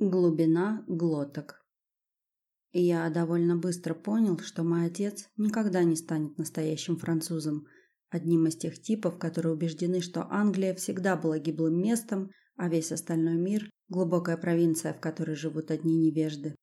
Глубина глоток. Я довольно быстро понял, что мой отец никогда не станет настоящим французом, одним из тех типов, которые убеждены, что Англия всегда была гиблым местом, а весь остальной мир – глубокая провинция, в которой живут одни невежды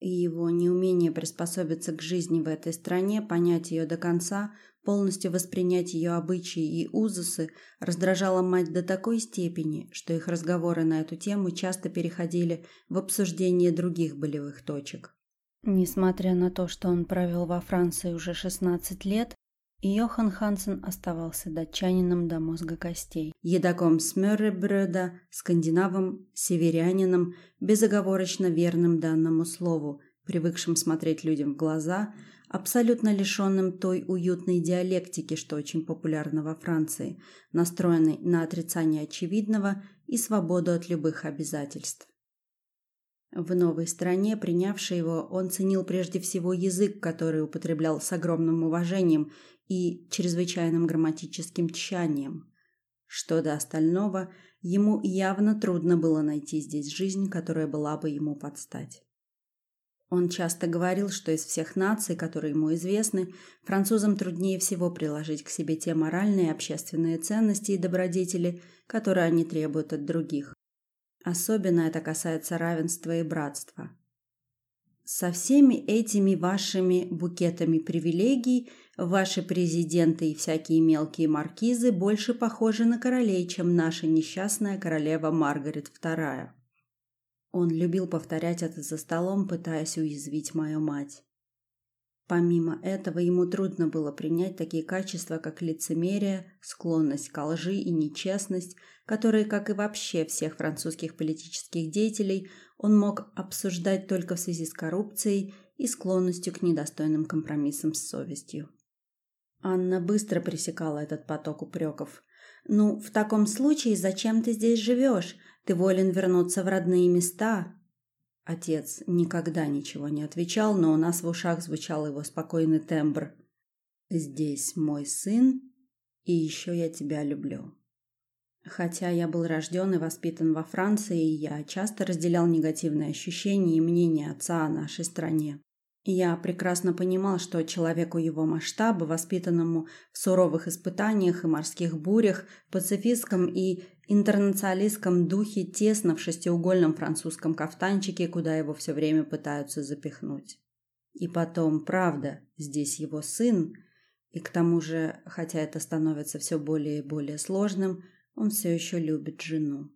и его неумение приспособиться к жизни в этой стране, понять ее до конца, полностью воспринять ее обычаи и узусы, раздражало мать до такой степени, что их разговоры на эту тему часто переходили в обсуждение других болевых точек. Несмотря на то, что он провел во Франции уже 16 лет, Йохан Хансен оставался датчанином до мозга костей. Едоком Смёрребрёда, скандинавом, северянином, безоговорочно верным данному слову, привыкшим смотреть людям в глаза, абсолютно лишенным той уютной диалектики, что очень популярна во Франции, настроенной на отрицание очевидного и свободу от любых обязательств. В новой стране, принявшей его, он ценил прежде всего язык, который употреблял с огромным уважением и чрезвычайным грамматическим тщанием. Что до остального, ему явно трудно было найти здесь жизнь, которая была бы ему подстать. Он часто говорил, что из всех наций, которые ему известны, французам труднее всего приложить к себе те моральные и общественные ценности и добродетели, которые они требуют от других. Особенно это касается равенства и братства. Со всеми этими вашими букетами привилегий ваши президенты и всякие мелкие маркизы больше похожи на королей, чем наша несчастная королева Маргарет II. Он любил повторять это за столом, пытаясь уязвить мою мать. Помимо этого, ему трудно было принять такие качества, как лицемерие, склонность к лжи и нечестность, которые, как и вообще всех французских политических деятелей, он мог обсуждать только в связи с коррупцией и склонностью к недостойным компромиссам с совестью. Анна быстро пресекала этот поток упреков. «Ну, в таком случае зачем ты здесь живешь? Ты волен вернуться в родные места. Отец никогда ничего не отвечал, но у нас в ушах звучал его спокойный тембр. Здесь мой сын, и еще я тебя люблю. Хотя я был рожден и воспитан во Франции, я часто разделял негативные ощущения и мнения отца о нашей стране. Я прекрасно понимал, что человеку его масштаба, воспитанному в суровых испытаниях и морских бурях, пацифистском и интернационалистском духе тесно в шестиугольном французском кафтанчике, куда его все время пытаются запихнуть. И потом, правда, здесь его сын, и к тому же, хотя это становится все более и более сложным, он все еще любит жену.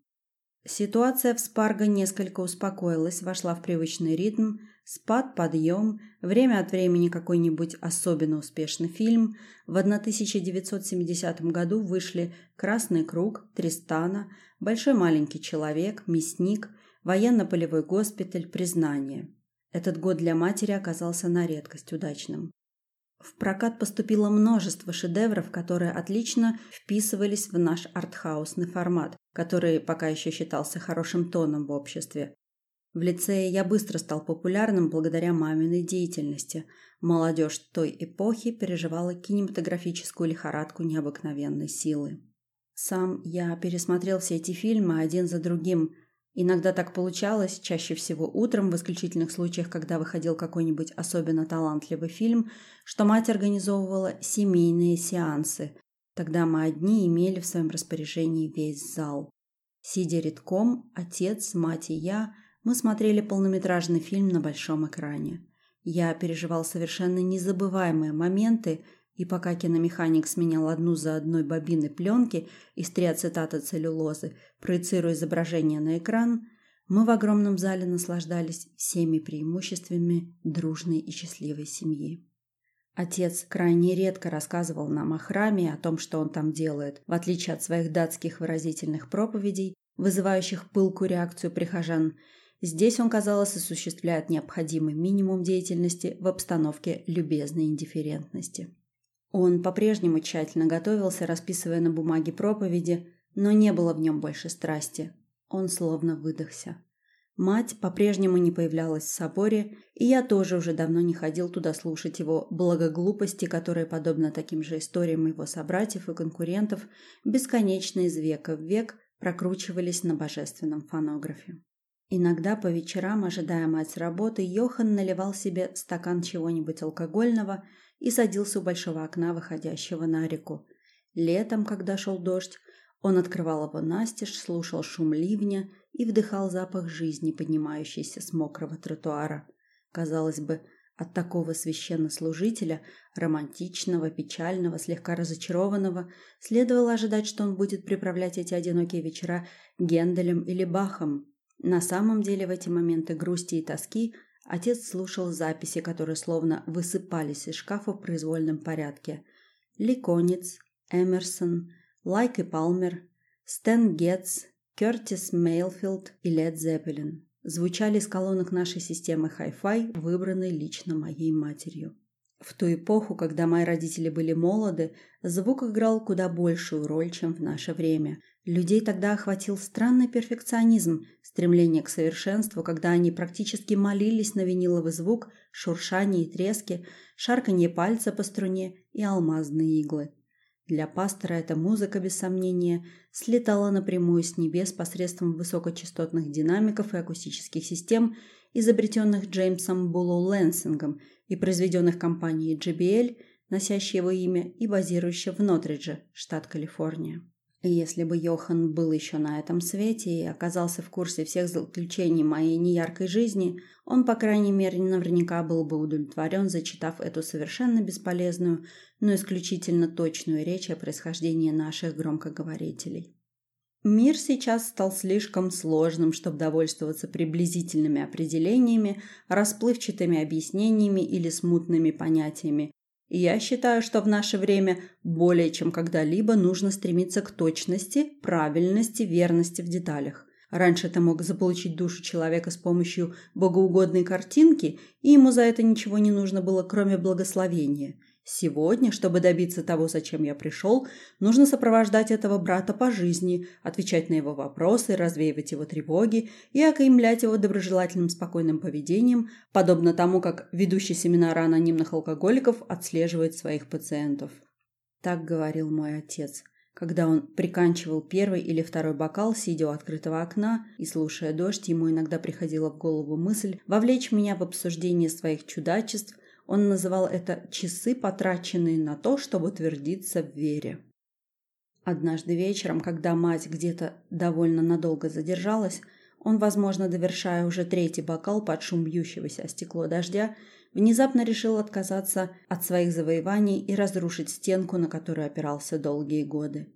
Ситуация в Спарго несколько успокоилась, вошла в привычный ритм – Спад, подъем, время от времени какой-нибудь особенно успешный фильм. В 1970 году вышли «Красный круг», «Тристана», «Большой маленький человек», «Мясник», «Военно-полевой госпиталь», «Признание». Этот год для матери оказался на редкость удачным. В прокат поступило множество шедевров, которые отлично вписывались в наш артхаусный формат, который пока еще считался хорошим тоном в обществе. В лицее я быстро стал популярным благодаря маминой деятельности. Молодежь той эпохи переживала кинематографическую лихорадку необыкновенной силы. Сам я пересмотрел все эти фильмы один за другим. Иногда так получалось, чаще всего утром, в исключительных случаях, когда выходил какой-нибудь особенно талантливый фильм, что мать организовывала семейные сеансы. Тогда мы одни имели в своем распоряжении весь зал. Сидя редком, отец, мать и я – мы смотрели полнометражный фильм на большом экране. Я переживал совершенно незабываемые моменты, и пока киномеханик сменял одну за одной бобины пленки из три ацетата целлюлозы, проецируя изображение на экран, мы в огромном зале наслаждались всеми преимуществами дружной и счастливой семьи. Отец крайне редко рассказывал нам о храме и о том, что он там делает, в отличие от своих датских выразительных проповедей, вызывающих пылкую реакцию прихожан – Здесь он, казалось, осуществляет необходимый минимум деятельности в обстановке любезной индифферентности. Он по-прежнему тщательно готовился, расписывая на бумаге проповеди, но не было в нем больше страсти. Он словно выдохся. Мать по-прежнему не появлялась в соборе, и я тоже уже давно не ходил туда слушать его благоглупости, которые, подобно таким же историям его собратьев и конкурентов, бесконечно из века в век прокручивались на божественном фонографе. Иногда по вечерам, ожидая мать с работы, Йохан наливал себе стакан чего-нибудь алкогольного и садился у большого окна, выходящего на реку. Летом, когда шел дождь, он открывал его настежь, слушал шум ливня и вдыхал запах жизни, поднимающийся с мокрого тротуара. Казалось бы, от такого священнослужителя, романтичного, печального, слегка разочарованного, следовало ожидать, что он будет приправлять эти одинокие вечера Генделем или Бахом. На самом деле в эти моменты грусти и тоски отец слушал записи, которые словно высыпались из шкафа в произвольном порядке. Ликонец, Эмерсон, Лайк и Палмер, Стэн Гетц, Кертис Мейлфилд и Лед Зеппелин звучали из колонок нашей системы Hi-Fi, выбранной лично моей матерью. В ту эпоху, когда мои родители были молоды, звук играл куда большую роль, чем в наше время – Людей тогда охватил странный перфекционизм, стремление к совершенству, когда они практически молились на виниловый звук, шуршание и трески, шарканье пальца по струне и алмазные иглы. Для пастора эта музыка, без сомнения, слетала напрямую с небес посредством высокочастотных динамиков и акустических систем, изобретенных Джеймсом Буллоу Лэнсингом и произведенных компанией JBL, носящей его имя и базирующей в Нотридже, штат Калифорния. Если бы Йохан был еще на этом свете и оказался в курсе всех заключений моей неяркой жизни, он, по крайней мере, наверняка был бы удовлетворен, зачитав эту совершенно бесполезную, но исключительно точную речь о происхождении наших громкоговорителей. Мир сейчас стал слишком сложным, чтобы довольствоваться приблизительными определениями, расплывчатыми объяснениями или смутными понятиями, и я считаю, что в наше время более чем когда-либо нужно стремиться к точности, правильности, верности в деталях. Раньше ты мог заполучить душу человека с помощью богоугодной картинки, и ему за это ничего не нужно было, кроме благословения – Сегодня, чтобы добиться того, зачем я пришел, нужно сопровождать этого брата по жизни, отвечать на его вопросы, развеивать его тревоги и окаймлять его доброжелательным спокойным поведением, подобно тому, как ведущий семинара анонимных алкоголиков отслеживает своих пациентов. Так говорил мой отец, когда он приканчивал первый или второй бокал, сидя у открытого окна и слушая дождь, ему иногда приходила в голову мысль вовлечь меня в обсуждение своих чудачеств он называл это «часы, потраченные на то, чтобы утвердиться в вере». Однажды вечером, когда мать где-то довольно надолго задержалась, он, возможно, довершая уже третий бокал под шум бьющегося о стекло дождя, внезапно решил отказаться от своих завоеваний и разрушить стенку, на которую опирался долгие годы.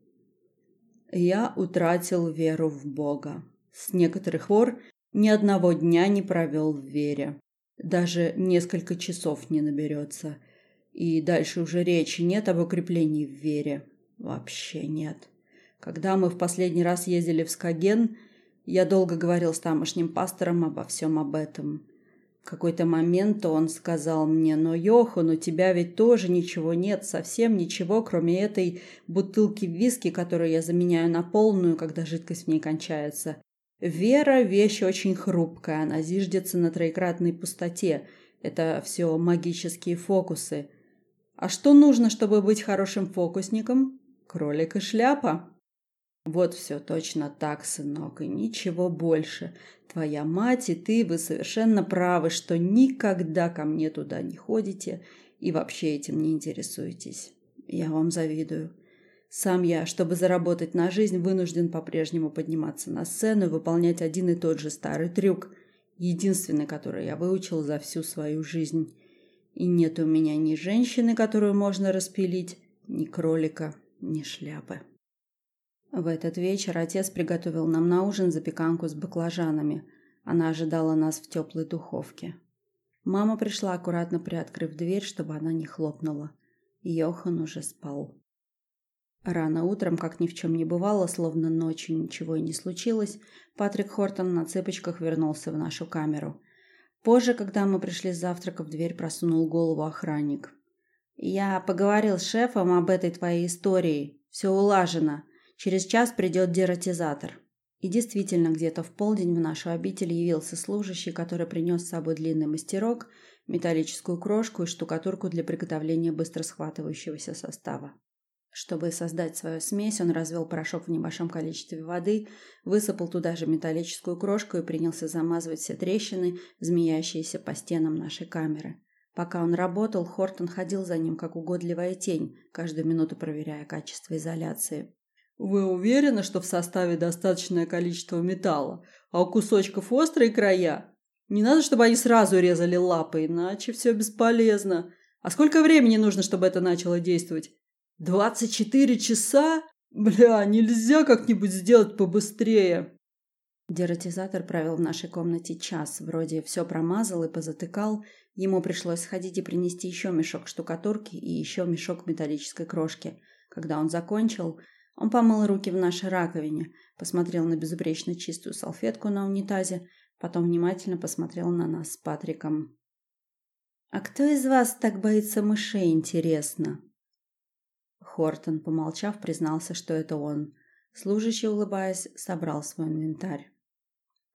Я утратил веру в Бога. С некоторых пор ни одного дня не провел в вере. Даже несколько часов не наберется. И дальше уже речи нет об укреплении в вере. Вообще нет. Когда мы в последний раз ездили в Скаген, я долго говорил с тамошним пастором обо всем об этом. В какой-то момент он сказал мне, но, Йохан, у тебя ведь тоже ничего нет, совсем ничего, кроме этой бутылки виски, которую я заменяю на полную, когда жидкость в ней кончается. Вера – вещь очень хрупкая, она зиждется на троекратной пустоте. Это все магические фокусы. А что нужно, чтобы быть хорошим фокусником? Кролик и шляпа. Вот все точно так, сынок, и ничего больше. Твоя мать и ты, вы совершенно правы, что никогда ко мне туда не ходите и вообще этим не интересуетесь. Я вам завидую. Сам я, чтобы заработать на жизнь, вынужден по-прежнему подниматься на сцену и выполнять один и тот же старый трюк, единственный, который я выучил за всю свою жизнь. И нет у меня ни женщины, которую можно распилить, ни кролика, ни шляпы. В этот вечер отец приготовил нам на ужин запеканку с баклажанами. Она ожидала нас в теплой духовке. Мама пришла, аккуратно приоткрыв дверь, чтобы она не хлопнула. Йохан уже спал. Рано утром, как ни в чем не бывало, словно ночью ничего и не случилось, Патрик Хортон на цепочках вернулся в нашу камеру. Позже, когда мы пришли с завтрака, в дверь просунул голову охранник. «Я поговорил с шефом об этой твоей истории. Все улажено. Через час придет дератизатор». И действительно, где-то в полдень в нашу обитель явился служащий, который принес с собой длинный мастерок, металлическую крошку и штукатурку для приготовления быстро схватывающегося состава. Чтобы создать свою смесь, он развел порошок в небольшом количестве воды, высыпал туда же металлическую крошку и принялся замазывать все трещины, змеящиеся по стенам нашей камеры. Пока он работал, Хортон ходил за ним, как угодливая тень, каждую минуту проверяя качество изоляции. «Вы уверены, что в составе достаточное количество металла, а у кусочков острые края? Не надо, чтобы они сразу резали лапы, иначе все бесполезно. А сколько времени нужно, чтобы это начало действовать? Двадцать четыре часа? Бля, нельзя как-нибудь сделать побыстрее. Дератизатор провел в нашей комнате час, вроде все промазал и позатыкал. Ему пришлось сходить и принести еще мешок штукатурки и еще мешок металлической крошки. Когда он закончил, он помыл руки в нашей раковине, посмотрел на безупречно чистую салфетку на унитазе, потом внимательно посмотрел на нас с Патриком. «А кто из вас так боится мышей, интересно?» Хортон, помолчав, признался, что это он. Служащий, улыбаясь, собрал свой инвентарь.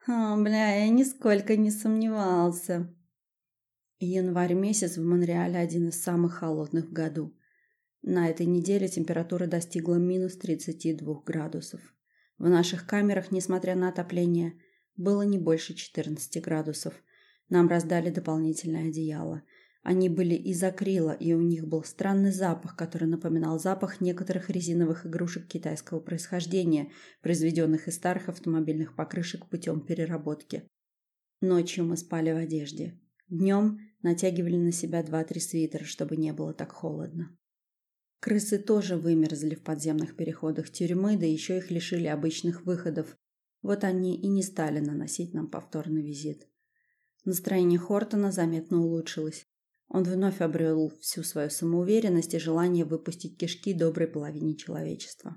«О, бля, я нисколько не сомневался». Январь месяц в Монреале один из самых холодных в году. На этой неделе температура достигла минус 32 градусов. В наших камерах, несмотря на отопление, было не больше 14 градусов. Нам раздали дополнительное одеяло. Они были из акрила, и у них был странный запах, который напоминал запах некоторых резиновых игрушек китайского происхождения, произведенных из старых автомобильных покрышек путем переработки. Ночью мы спали в одежде. Днем натягивали на себя два-три свитера, чтобы не было так холодно. Крысы тоже вымерзли в подземных переходах тюрьмы, да еще их лишили обычных выходов. Вот они и не стали наносить нам повторный визит. Настроение Хортона заметно улучшилось. Он вновь обрел всю свою самоуверенность и желание выпустить кишки доброй половине человечества.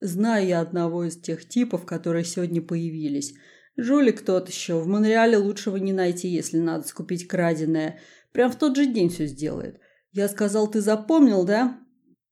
«Знаю я одного из тех типов, которые сегодня появились. Жулик тот еще. В Монреале лучшего не найти, если надо скупить краденое. Прям в тот же день все сделает. Я сказал, ты запомнил, да?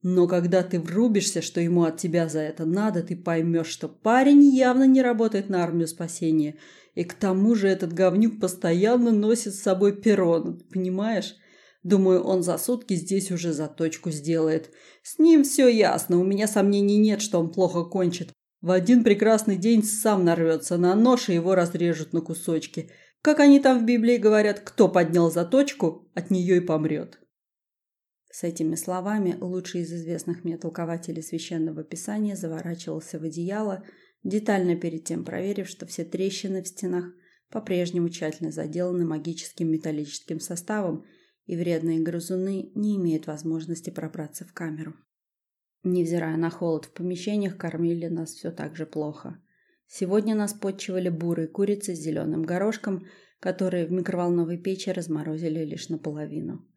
Но когда ты врубишься, что ему от тебя за это надо, ты поймешь, что парень явно не работает на армию спасения – и к тому же этот говнюк постоянно носит с собой перрон, понимаешь? Думаю, он за сутки здесь уже заточку сделает. С ним все ясно, у меня сомнений нет, что он плохо кончит. В один прекрасный день сам нарвется на нож, и его разрежут на кусочки. Как они там в Библии говорят, кто поднял заточку, от нее и помрет. С этими словами лучший из известных мне толкователей священного писания заворачивался в одеяло, детально перед тем проверив, что все трещины в стенах по-прежнему тщательно заделаны магическим металлическим составом, и вредные грызуны не имеют возможности пробраться в камеру. Невзирая на холод в помещениях, кормили нас все так же плохо. Сегодня нас подчивали бурой курицей с зеленым горошком, которые в микроволновой печи разморозили лишь наполовину.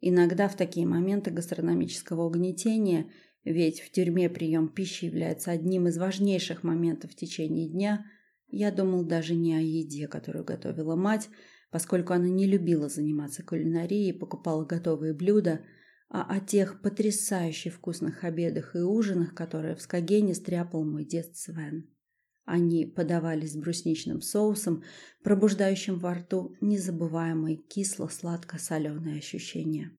Иногда в такие моменты гастрономического угнетения – ведь в тюрьме прием пищи является одним из важнейших моментов в течение дня. Я думал даже не о еде, которую готовила мать, поскольку она не любила заниматься кулинарией и покупала готовые блюда, а о тех потрясающе вкусных обедах и ужинах, которые в Скагене стряпал мой дед Свен. Они подавались с брусничным соусом, пробуждающим во рту незабываемые кисло-сладко-соленые ощущения.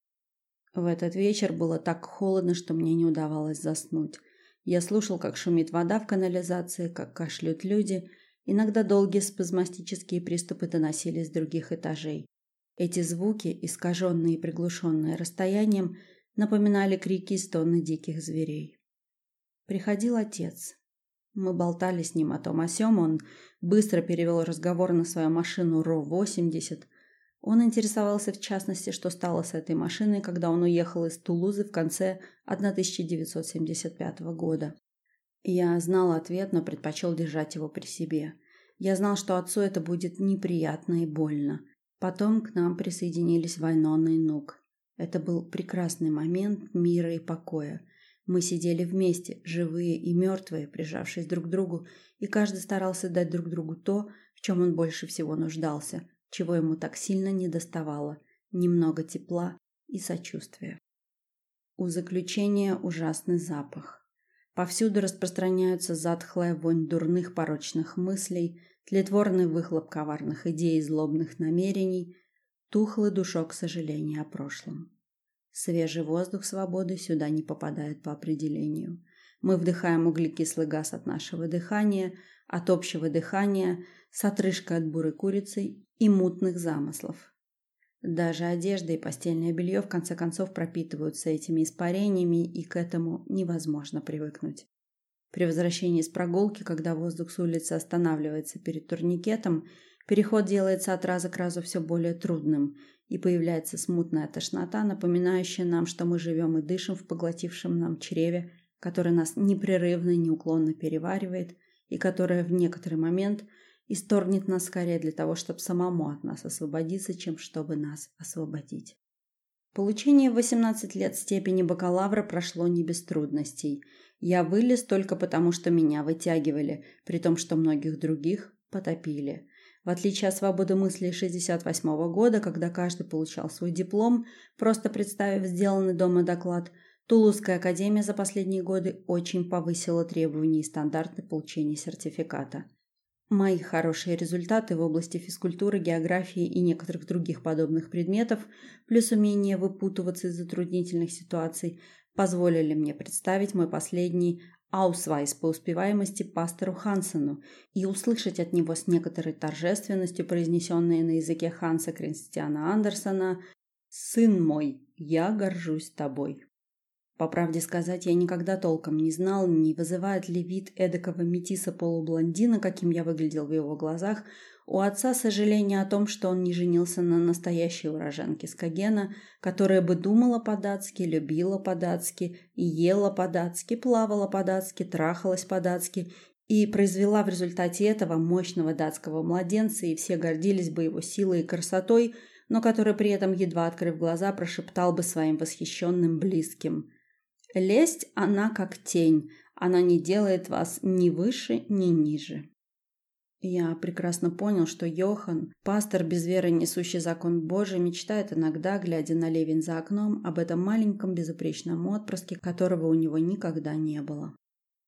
В этот вечер было так холодно, что мне не удавалось заснуть. Я слушал, как шумит вода в канализации, как кашляют люди. Иногда долгие спазмастические приступы доносились с других этажей. Эти звуки, искаженные и приглушенные расстоянием, напоминали крики и стоны диких зверей. Приходил отец. Мы болтали с ним о том о сём, он быстро перевел разговор на свою машину РО-80, он интересовался в частности, что стало с этой машиной, когда он уехал из Тулузы в конце 1975 года. Я знал ответ, но предпочел держать его при себе. Я знал, что отцу это будет неприятно и больно. Потом к нам присоединились Вайнона и Нук. Это был прекрасный момент мира и покоя. Мы сидели вместе, живые и мертвые, прижавшись друг к другу, и каждый старался дать друг другу то, в чем он больше всего нуждался, чего ему так сильно недоставало – немного тепла и сочувствия. У заключения ужасный запах. Повсюду распространяются затхлая вонь дурных порочных мыслей, тлетворный выхлоп коварных идей и злобных намерений, тухлый душок сожаления о прошлом. Свежий воздух свободы сюда не попадает по определению. Мы вдыхаем углекислый газ от нашего дыхания, от общего дыхания, с отрыжкой от бурой курицы и мутных замыслов. Даже одежда и постельное белье в конце концов пропитываются этими испарениями, и к этому невозможно привыкнуть. При возвращении с прогулки, когда воздух с улицы останавливается перед турникетом, переход делается от раза к разу все более трудным, и появляется смутная тошнота, напоминающая нам, что мы живем и дышим в поглотившем нам чреве, которое нас непрерывно и неуклонно переваривает, и которое в некоторый момент – исторгнет нас скорее для того, чтобы самому от нас освободиться, чем чтобы нас освободить. Получение в 18 лет степени бакалавра прошло не без трудностей. Я вылез только потому, что меня вытягивали, при том, что многих других потопили. В отличие от свободы мысли 68 -го года, когда каждый получал свой диплом, просто представив сделанный дома доклад, Тулузская академия за последние годы очень повысила требования и стандарты получения сертификата. Мои хорошие результаты в области физкультуры, географии и некоторых других подобных предметов, плюс умение выпутываться из затруднительных ситуаций, позволили мне представить мой последний аусвайс по успеваемости пастору Хансену и услышать от него с некоторой торжественностью произнесенные на языке Ханса Кристиана Андерсона «Сын мой, я горжусь тобой». По правде сказать, я никогда толком не знал, не вызывает ли вид эдакого метиса-полублондина, каким я выглядел в его глазах, у отца сожаление о том, что он не женился на настоящей уроженке Скагена, которая бы думала по-датски, любила по-датски, и ела по-датски, плавала по-датски, трахалась по-датски и произвела в результате этого мощного датского младенца, и все гордились бы его силой и красотой, но который при этом, едва открыв глаза, прошептал бы своим восхищенным близким – Лесть она как тень, она не делает вас ни выше, ни ниже. Я прекрасно понял, что Йохан, пастор без веры, несущий закон Божий, мечтает иногда, глядя на ливень за окном, об этом маленьком безупречном отпрыске, которого у него никогда не было.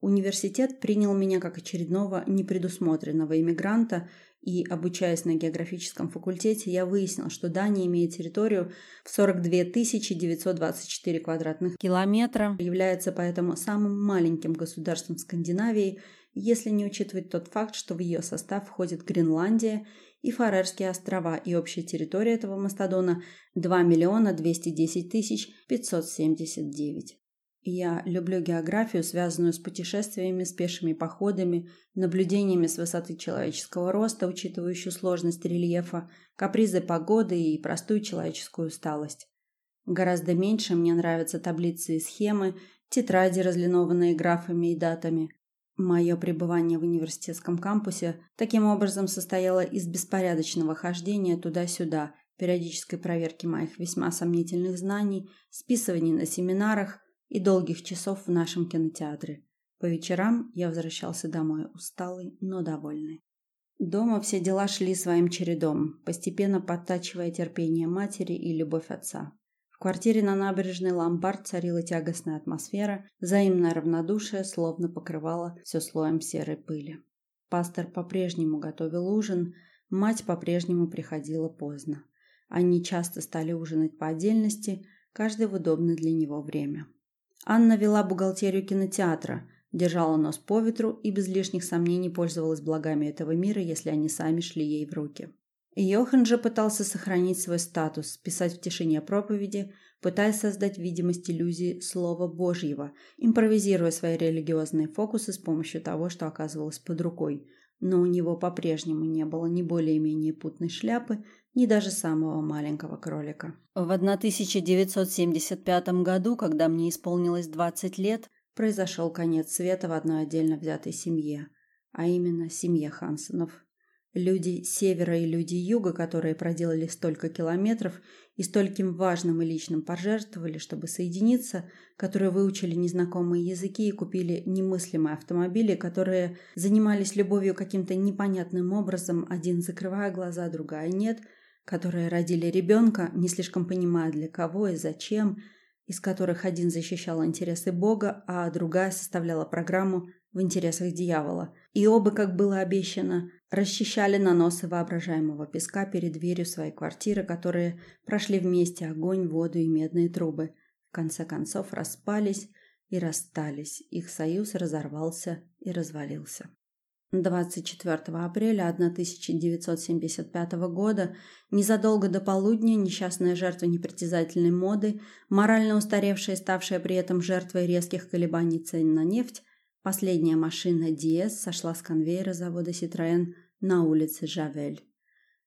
Университет принял меня как очередного непредусмотренного иммигранта, и, обучаясь на географическом факультете, я выяснил, что Дания имеет территорию в 42 924 квадратных километра, является поэтому самым маленьким государством Скандинавии, если не учитывать тот факт, что в ее состав входит Гренландия и Фарерские острова, и общая территория этого мастодона 2 миллиона 210 тысяч 579. Я люблю географию, связанную с путешествиями, с пешими походами, наблюдениями с высоты человеческого роста, учитывающую сложность рельефа, капризы погоды и простую человеческую усталость. Гораздо меньше мне нравятся таблицы и схемы, тетради, разлинованные графами и датами. Мое пребывание в университетском кампусе таким образом состояло из беспорядочного хождения туда-сюда, периодической проверки моих весьма сомнительных знаний, списываний на семинарах, и долгих часов в нашем кинотеатре. По вечерам я возвращался домой усталый, но довольный. Дома все дела шли своим чередом, постепенно подтачивая терпение матери и любовь отца. Квартире на набережной Ломбард царила тягостная атмосфера, взаимное равнодушие словно покрывало все слоем серой пыли. Пастор по-прежнему готовил ужин, мать по-прежнему приходила поздно. Они часто стали ужинать по отдельности, каждый в удобное для него время. Анна вела бухгалтерию кинотеатра, держала нос по ветру и без лишних сомнений пользовалась благами этого мира, если они сами шли ей в руки. Йохан же пытался сохранить свой статус, писать в тишине проповеди, пытаясь создать видимость иллюзии Слова Божьего, импровизируя свои религиозные фокусы с помощью того, что оказывалось под рукой. Но у него по-прежнему не было ни более-менее путной шляпы, ни даже самого маленького кролика. В 1975 году, когда мне исполнилось 20 лет, произошел конец света в одной отдельно взятой семье, а именно семье Хансенов. Люди севера и люди юга, которые проделали столько километров и стольким важным и личным пожертвовали, чтобы соединиться, которые выучили незнакомые языки и купили немыслимые автомобили, которые занимались любовью каким-то непонятным образом, один закрывая глаза, другая нет – которые родили ребенка, не слишком понимая для кого и зачем, из которых один защищал интересы Бога, а другая составляла программу в интересах дьявола, и оба, как было обещано, расчищали наносы воображаемого песка перед дверью своей квартиры, которые прошли вместе огонь, воду и медные трубы. В конце концов распались и расстались, их союз разорвался и развалился. 24 апреля 1975 года, незадолго до полудня, несчастная жертва непритязательной моды, морально устаревшая и ставшая при этом жертвой резких колебаний цен на нефть, последняя машина Диэс сошла с конвейера завода Citroën на улице Жавель.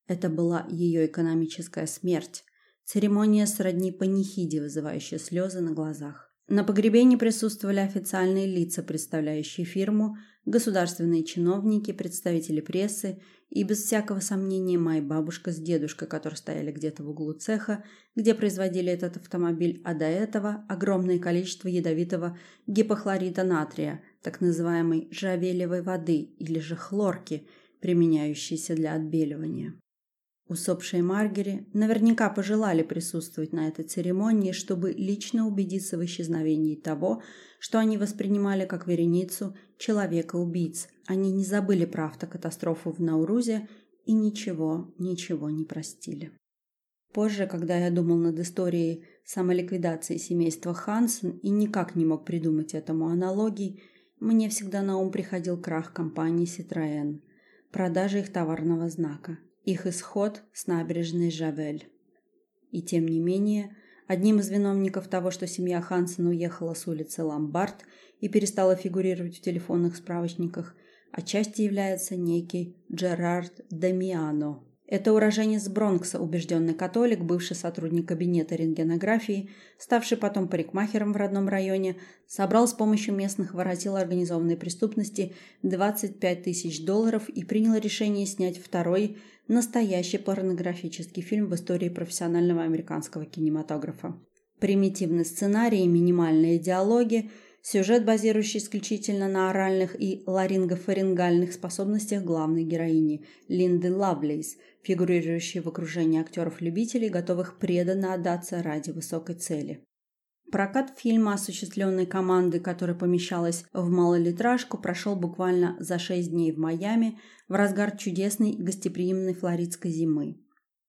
Это была ее экономическая смерть, церемония сродни панихиде, вызывающая слезы на глазах. На погребении присутствовали официальные лица, представляющие фирму, государственные чиновники, представители прессы и, без всякого сомнения, моя бабушка с дедушкой, которые стояли где-то в углу цеха, где производили этот автомобиль, а до этого огромное количество ядовитого гипохлорида натрия, так называемой жавелевой воды или же хлорки, применяющейся для отбеливания. Усопшие Маргери наверняка пожелали присутствовать на этой церемонии, чтобы лично убедиться в исчезновении того, что они воспринимали как вереницу человека-убийц. Они не забыли про автокатастрофу в Наурузе и ничего, ничего не простили. Позже, когда я думал над историей самоликвидации семейства Хансен и никак не мог придумать этому аналогий, мне всегда на ум приходил крах компании Citroën, продажа их товарного знака – их исход с набережной Жавель. И тем не менее, одним из виновников того, что семья Хансен уехала с улицы Ламбард и перестала фигурировать в телефонных справочниках, отчасти является некий Джерард Дамиано, это уроженец Бронкса, убежденный католик, бывший сотрудник кабинета рентгенографии, ставший потом парикмахером в родном районе, собрал с помощью местных воротил организованной преступности 25 тысяч долларов и принял решение снять второй, настоящий порнографический фильм в истории профессионального американского кинематографа. Примитивный сценарий и минимальные диалоги – Сюжет, базирующий исключительно на оральных и ларингофарингальных способностях главной героини Линды Лавлейс, фигурирующей в окружении актеров-любителей, готовых преданно отдаться ради высокой цели. Прокат фильма, осуществленный командой, которая помещалась в малолитражку, прошел буквально за шесть дней в Майами в разгар чудесной гостеприимной флоридской зимы.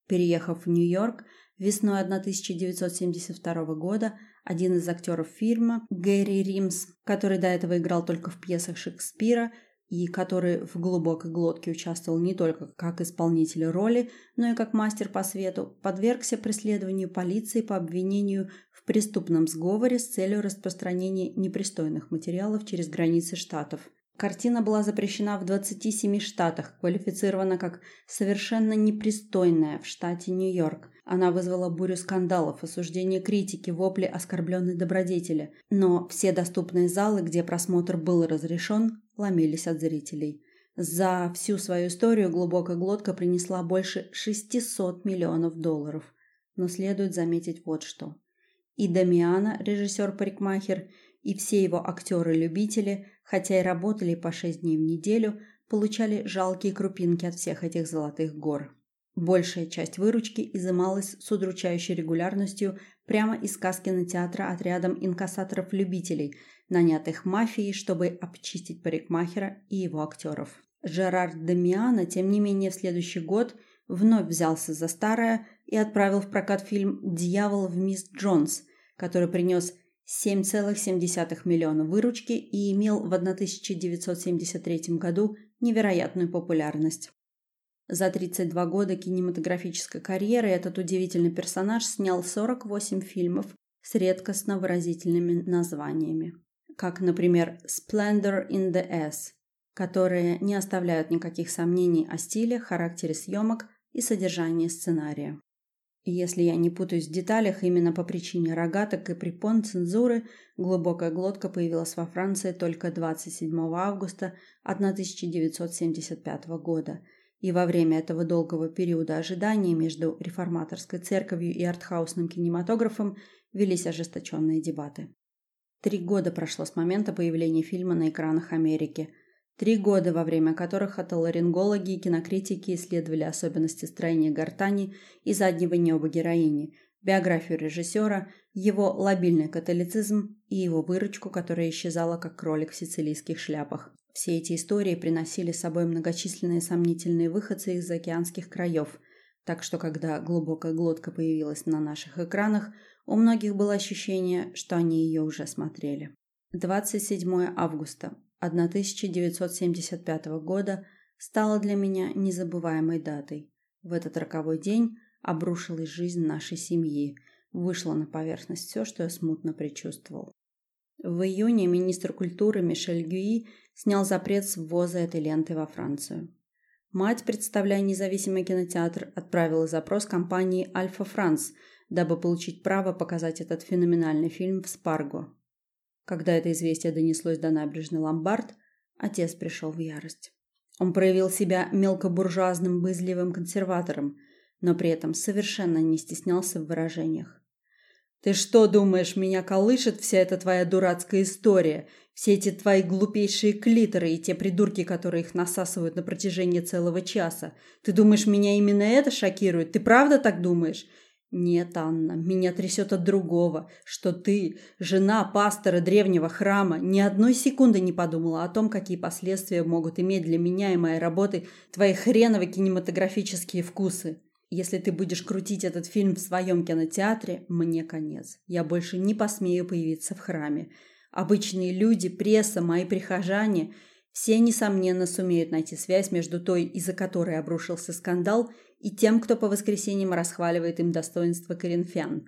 Переехав в Нью-Йорк весной 1972 года, один из актеров фильма, Гэри Римс, который до этого играл только в пьесах Шекспира и который в глубокой глотке участвовал не только как исполнитель роли, но и как мастер по свету, подвергся преследованию полиции по обвинению в преступном сговоре с целью распространения непристойных материалов через границы штатов. Картина была запрещена в 27 штатах, квалифицирована как совершенно непристойная в штате Нью-Йорк – она вызвала бурю скандалов, осуждение критики, вопли оскорбленной добродетели. Но все доступные залы, где просмотр был разрешен, ломились от зрителей. За всю свою историю глубокая глотка принесла больше 600 миллионов долларов. Но следует заметить вот что. И Дамиана, режиссер-парикмахер, и все его актеры-любители, хотя и работали по 6 дней в неделю, получали жалкие крупинки от всех этих золотых гор. Большая часть выручки изымалась с удручающей регулярностью прямо из касс кинотеатра отрядом инкассаторов-любителей, нанятых мафией, чтобы обчистить парикмахера и его актеров. Жерард Дамиано, тем не менее, в следующий год вновь взялся за старое и отправил в прокат фильм «Дьявол в мисс Джонс», который принес 7,7 миллиона выручки и имел в 1973 году невероятную популярность. За 32 года кинематографической карьеры этот удивительный персонаж снял 48 фильмов с редкостно выразительными названиями, как, например, «Splendor in the S», которые не оставляют никаких сомнений о стиле, характере съемок и содержании сценария. Если я не путаюсь в деталях, именно по причине рогаток и препон цензуры глубокая глотка появилась во Франции только 27 августа 1975 года – и во время этого долгого периода ожидания между реформаторской церковью и артхаусным кинематографом велись ожесточенные дебаты. Три года прошло с момента появления фильма на экранах Америки. Три года, во время которых отоларингологи и кинокритики исследовали особенности строения гортани и заднего неба героини, биографию режиссера, его лобильный католицизм и его выручку, которая исчезала как кролик в сицилийских шляпах. Все эти истории приносили с собой многочисленные сомнительные выходцы из океанских краев, так что когда глубокая глотка появилась на наших экранах, у многих было ощущение, что они ее уже смотрели. 27 августа 1975 года стало для меня незабываемой датой. В этот роковой день обрушилась жизнь нашей семьи, вышло на поверхность все, что я смутно предчувствовал. В июне министр культуры Мишель Гюи снял запрет с ввоза этой ленты во Францию. Мать, представляя независимый кинотеатр, отправила запрос компании «Альфа Франс», дабы получить право показать этот феноменальный фильм в Спарго. Когда это известие донеслось до набережной Ломбард, отец пришел в ярость. Он проявил себя мелкобуржуазным бызливым консерватором, но при этом совершенно не стеснялся в выражениях. «Ты что думаешь, меня колышет вся эта твоя дурацкая история? Все эти твои глупейшие клиторы и те придурки, которые их насасывают на протяжении целого часа? Ты думаешь, меня именно это шокирует? Ты правда так думаешь? «Нет, Анна, меня трясет от другого, что ты, жена пастора древнего храма, ни одной секунды не подумала о том, какие последствия могут иметь для меня и моей работы твои хреновые кинематографические вкусы. Если ты будешь крутить этот фильм в своем кинотеатре, мне конец. Я больше не посмею появиться в храме. Обычные люди, пресса, мои прихожане – все, несомненно, сумеют найти связь между той, из-за которой обрушился скандал – и тем, кто по воскресеньям расхваливает им достоинство коринфян.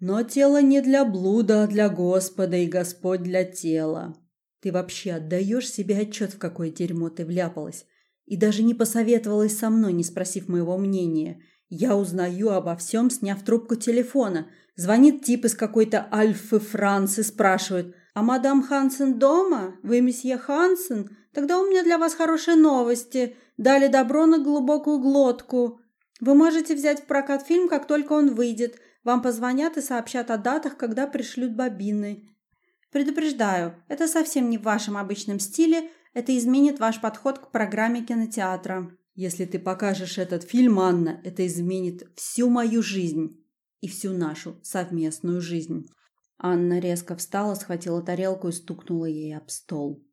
Но тело не для блуда, а для Господа, и Господь для тела. Ты вообще отдаешь себе отчет, в какое дерьмо ты вляпалась? И даже не посоветовалась со мной, не спросив моего мнения. Я узнаю обо всем, сняв трубку телефона. Звонит тип из какой-то Альфы Франции, спрашивает, «А мадам Хансен дома? Вы месье Хансен? Тогда у меня для вас хорошие новости дали добро на глубокую глотку. Вы можете взять в прокат фильм, как только он выйдет. Вам позвонят и сообщат о датах, когда пришлют бобины. Предупреждаю, это совсем не в вашем обычном стиле, это изменит ваш подход к программе кинотеатра. Если ты покажешь этот фильм, Анна, это изменит всю мою жизнь и всю нашу совместную жизнь. Анна резко встала, схватила тарелку и стукнула ей об стол.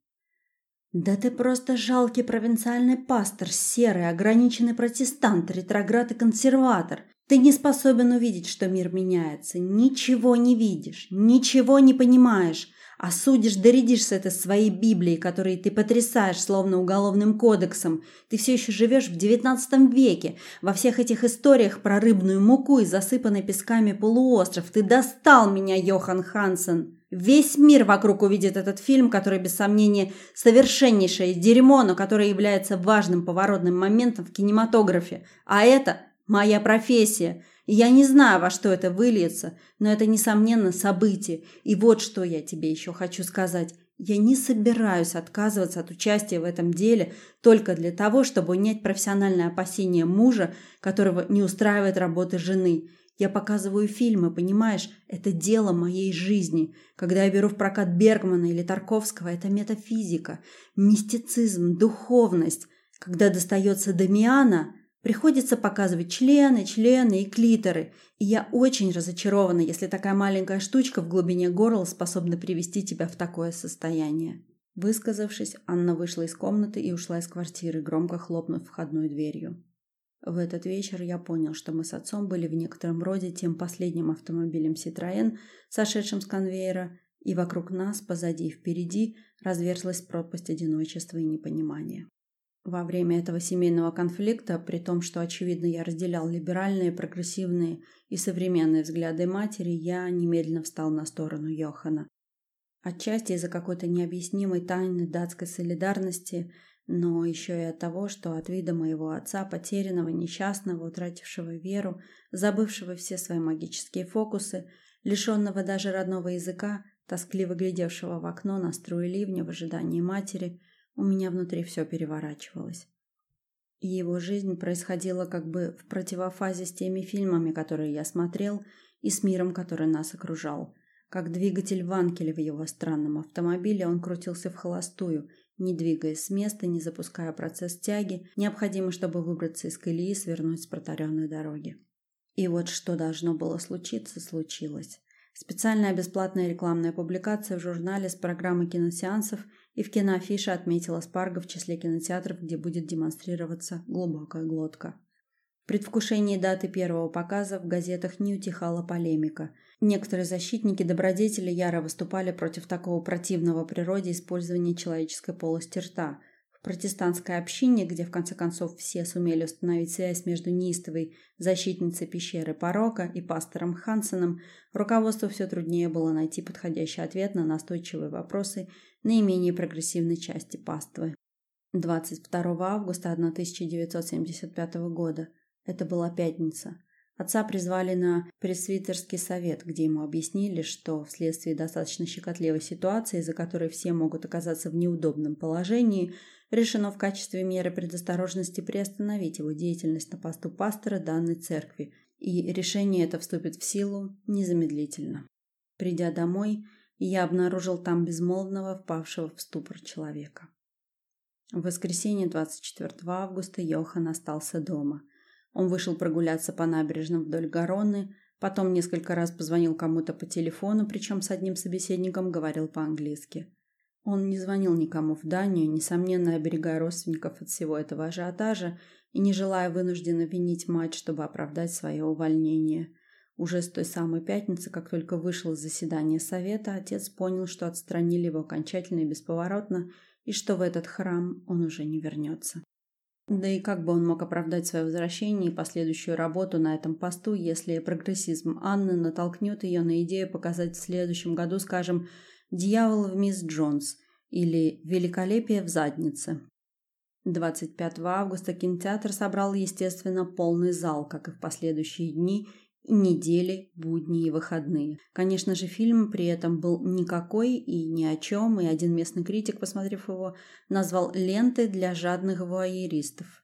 «Да ты просто жалкий провинциальный пастор, серый, ограниченный протестант, ретроград и консерватор. Ты не способен увидеть, что мир меняется. Ничего не видишь, ничего не понимаешь. А судишь, доредишь с этой своей Библией, которой ты потрясаешь, словно уголовным кодексом. Ты все еще живешь в девятнадцатом веке. Во всех этих историях про рыбную муку и засыпанный песками полуостров. Ты достал меня, Йохан Хансен. Весь мир вокруг увидит этот фильм, который, без сомнения, совершеннейшее дерьмо, но который является важным поворотным моментом в кинематографе. А это моя профессия. И я не знаю, во что это выльется, но это, несомненно, событие. И вот что я тебе еще хочу сказать. Я не собираюсь отказываться от участия в этом деле только для того, чтобы унять профессиональное опасение мужа, которого не устраивает работа жены – я показываю фильмы, понимаешь? Это дело моей жизни. Когда я беру в прокат Бергмана или Тарковского, это метафизика, мистицизм, духовность. Когда достается Дамиана, приходится показывать члены, члены и клиторы. И я очень разочарована, если такая маленькая штучка в глубине горла способна привести тебя в такое состояние. Высказавшись, Анна вышла из комнаты и ушла из квартиры, громко хлопнув входной дверью. В этот вечер я понял, что мы с отцом были в некотором роде тем последним автомобилем «Ситроен», сошедшим с конвейера, и вокруг нас, позади и впереди, разверзлась пропасть одиночества и непонимания. Во время этого семейного конфликта, при том, что, очевидно, я разделял либеральные, прогрессивные и современные взгляды матери, я немедленно встал на сторону Йохана. Отчасти из-за какой-то необъяснимой тайны датской солидарности – но еще и от того, что от вида моего отца, потерянного, несчастного, утратившего веру, забывшего все свои магические фокусы, лишенного даже родного языка, тоскливо глядевшего в окно на струи ливня в ожидании матери, у меня внутри все переворачивалось. И его жизнь происходила как бы в противофазе с теми фильмами, которые я смотрел, и с миром, который нас окружал. Как двигатель Ванкеля в его странном автомобиле, он крутился в холостую – не двигаясь с места, не запуская процесс тяги, необходимый, чтобы выбраться из колеи и свернуть с протаренной дороги. И вот что должно было случиться, случилось. Специальная бесплатная рекламная публикация в журнале с программой киносеансов и в киноафише отметила Спарго в числе кинотеатров, где будет демонстрироваться глубокая глотка. В предвкушении даты первого показа в газетах не утихала полемика. Некоторые защитники добродетели яро выступали против такого противного природе использования человеческой полости рта – протестантской общине, где в конце концов все сумели установить связь между неистовой защитницей пещеры порока и пастором Хансеном, руководству все труднее было найти подходящий ответ на настойчивые вопросы наименее прогрессивной части паствы. 22 августа 1975 года. Это была пятница. Отца призвали на пресвитерский совет, где ему объяснили, что вследствие достаточно щекотливой ситуации, из-за которой все могут оказаться в неудобном положении, решено в качестве меры предосторожности приостановить его деятельность на посту пастора данной церкви, и решение это вступит в силу незамедлительно. Придя домой, я обнаружил там безмолвного, впавшего в ступор человека. В воскресенье 24 августа Йохан остался дома. Он вышел прогуляться по набережным вдоль Гаронны, потом несколько раз позвонил кому-то по телефону, причем с одним собеседником говорил по-английски. Он не звонил никому в Данию, несомненно оберегая родственников от всего этого ажиотажа и не желая вынужденно винить мать, чтобы оправдать свое увольнение. Уже с той самой пятницы, как только вышел из заседания совета, отец понял, что отстранили его окончательно и бесповоротно, и что в этот храм он уже не вернется. Да и как бы он мог оправдать свое возвращение и последующую работу на этом посту, если прогрессизм Анны натолкнет ее на идею показать в следующем году, скажем, «Дьявол в мисс Джонс» или «Великолепие в заднице». 25 августа кинотеатр собрал, естественно, полный зал, как и в последующие дни, недели, будни и выходные. Конечно же, фильм при этом был никакой и ни о чем, и один местный критик, посмотрев его, назвал «лентой для жадных вуайеристов».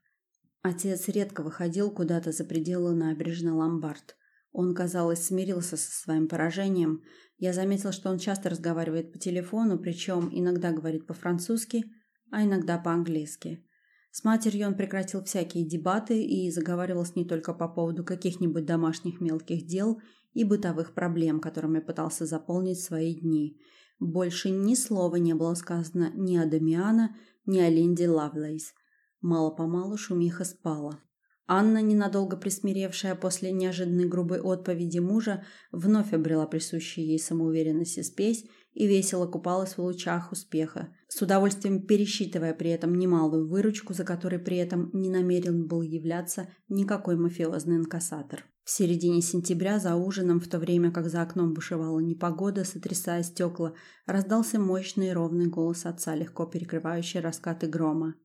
Отец редко выходил куда-то за пределы набережной Ломбард. Он, казалось, смирился со своим поражением, я заметил, что он часто разговаривает по телефону, причем иногда говорит по-французски, а иногда по-английски. С матерью он прекратил всякие дебаты и заговаривал с ней только по поводу каких-нибудь домашних мелких дел и бытовых проблем, которыми пытался заполнить свои дни. Больше ни слова не было сказано ни о Дамиана, ни о Линди Лавлейс. Мало-помалу шумиха спала. Анна, ненадолго присмиревшая после неожиданной грубой отповеди мужа, вновь обрела присущую ей самоуверенность и спесь и весело купалась в лучах успеха, с удовольствием пересчитывая при этом немалую выручку, за которой при этом не намерен был являться никакой мафиозный инкассатор. В середине сентября за ужином, в то время как за окном бушевала непогода, сотрясая стекла, раздался мощный и ровный голос отца, легко перекрывающий раскаты грома.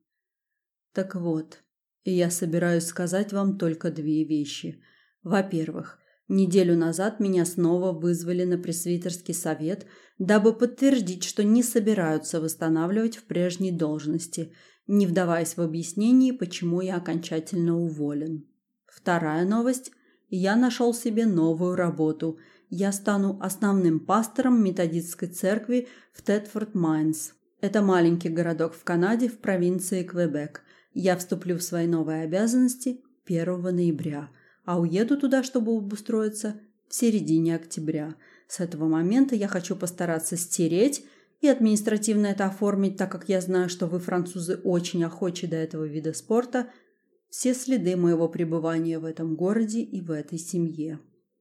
«Так вот, и я собираюсь сказать вам только две вещи. Во-первых, неделю назад меня снова вызвали на пресвитерский совет, дабы подтвердить, что не собираются восстанавливать в прежней должности, не вдаваясь в объяснение, почему я окончательно уволен. Вторая новость. Я нашел себе новую работу. Я стану основным пастором методистской церкви в Тетфорд Майнс. Это маленький городок в Канаде в провинции Квебек – я вступлю в свои новые обязанности 1 ноября, а уеду туда, чтобы обустроиться в середине октября. С этого момента я хочу постараться стереть и административно это оформить, так как я знаю, что вы, французы, очень охочи до этого вида спорта, все следы моего пребывания в этом городе и в этой семье.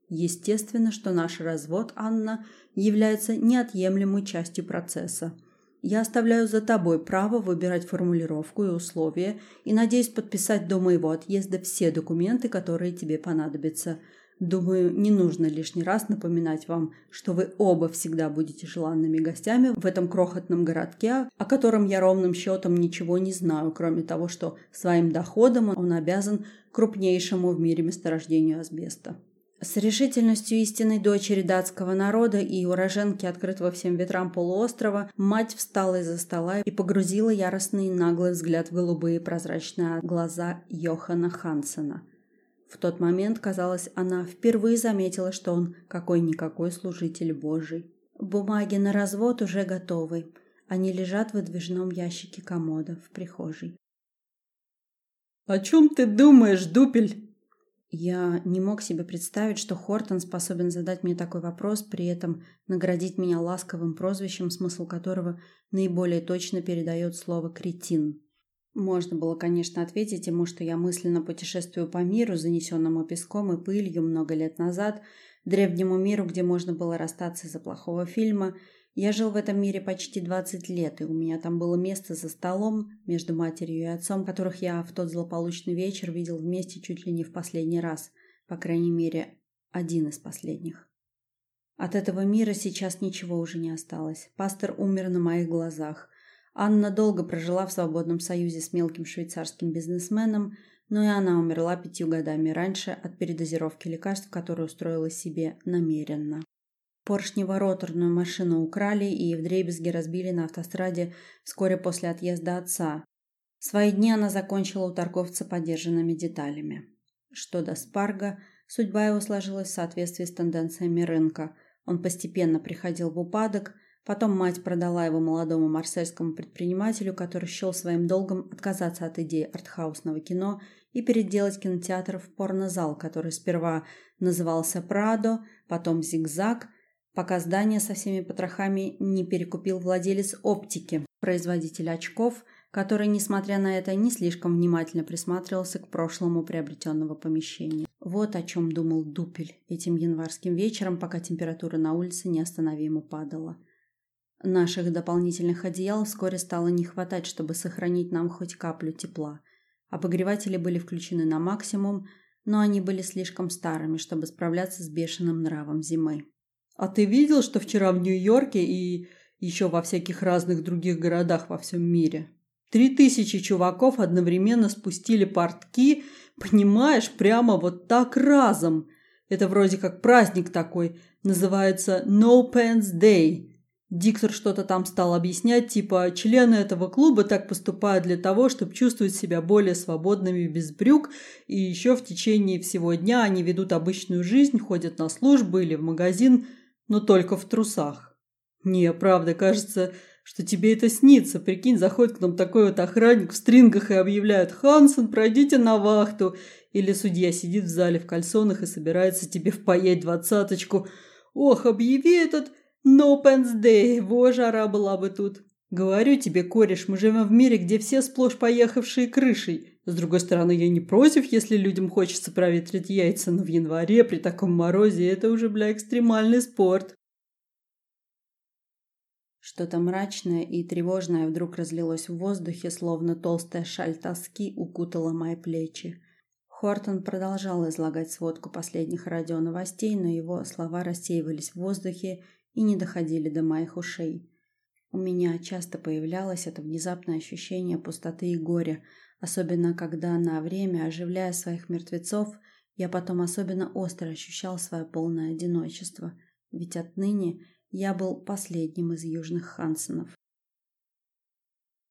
Естественно, что наш развод, Анна, является неотъемлемой частью процесса – я оставляю за тобой право выбирать формулировку и условия и надеюсь подписать до моего отъезда все документы, которые тебе понадобятся. Думаю, не нужно лишний раз напоминать вам, что вы оба всегда будете желанными гостями в этом крохотном городке, о котором я ровным счетом ничего не знаю, кроме того, что своим доходом он обязан крупнейшему в мире месторождению асбеста. С решительностью истинной дочери датского народа и уроженки открытого всем ветрам полуострова, мать встала из-за стола и погрузила яростный и наглый взгляд в голубые прозрачные глаза Йохана Хансена. В тот момент, казалось, она впервые заметила, что он какой-никакой служитель Божий. Бумаги на развод уже готовы. Они лежат в выдвижном ящике комода в прихожей. «О чем ты думаешь, дупель?» Я не мог себе представить, что Хортон способен задать мне такой вопрос, при этом наградить меня ласковым прозвищем, смысл которого наиболее точно передает слово «кретин». Можно было, конечно, ответить ему, что я мысленно путешествую по миру, занесенному песком и пылью много лет назад, древнему миру, где можно было расстаться из-за плохого фильма. Я жил в этом мире почти 20 лет, и у меня там было место за столом между матерью и отцом, которых я в тот злополучный вечер видел вместе чуть ли не в последний раз, по крайней мере, один из последних. От этого мира сейчас ничего уже не осталось. Пастор умер на моих глазах. Анна долго прожила в свободном союзе с мелким швейцарским бизнесменом, но и она умерла пятью годами раньше от передозировки лекарств, которые устроила себе намеренно. Поршнево-роторную машину украли и вдребезги разбили на автостраде вскоре после отъезда отца. Свои дни она закончила у торговца подержанными деталями. Что до Спарга, судьба его сложилась в соответствии с тенденциями рынка. Он постепенно приходил в упадок, Потом мать продала его молодому марсельскому предпринимателю, который счел своим долгом отказаться от идеи артхаусного кино и переделать кинотеатр в порнозал, который сперва назывался «Прадо», потом «Зигзаг», пока здание со всеми потрохами не перекупил владелец оптики, производитель очков, который, несмотря на это, не слишком внимательно присматривался к прошлому приобретенного помещения. Вот о чем думал Дупель этим январским вечером, пока температура на улице неостановимо падала. Наших дополнительных одеял вскоре стало не хватать, чтобы сохранить нам хоть каплю тепла. Обогреватели были включены на максимум, но они были слишком старыми, чтобы справляться с бешеным нравом зимы. «А ты видел, что вчера в Нью-Йорке и еще во всяких разных других городах во всем мире? Три тысячи чуваков одновременно спустили портки, понимаешь, прямо вот так разом. Это вроде как праздник такой, называется No Pants Day». Диктор что-то там стал объяснять, типа члены этого клуба так поступают для того, чтобы чувствовать себя более свободными без брюк, и еще в течение всего дня они ведут обычную жизнь, ходят на службу или в магазин, но только в трусах. Не, правда, кажется, что тебе это снится. Прикинь, заходит к нам такой вот охранник в стрингах и объявляет «Хансен, пройдите на вахту!» Или судья сидит в зале в кальсонах и собирается тебе впаять двадцаточку. «Ох, объяви этот...» No Pants Day, во жара была бы тут. Говорю тебе, кореш, мы живем в мире, где все сплошь поехавшие крышей. С другой стороны, я не против, если людям хочется проветрить яйца, но в январе при таком морозе это уже, бля, экстремальный спорт. Что-то мрачное и тревожное вдруг разлилось в воздухе, словно толстая шаль тоски укутала мои плечи. Хортон продолжал излагать сводку последних радионовостей, но его слова рассеивались в воздухе и не доходили до моих ушей. У меня часто появлялось это внезапное ощущение пустоты и горя, особенно когда на время, оживляя своих мертвецов, я потом особенно остро ощущал свое полное одиночество, ведь отныне я был последним из южных Хансенов.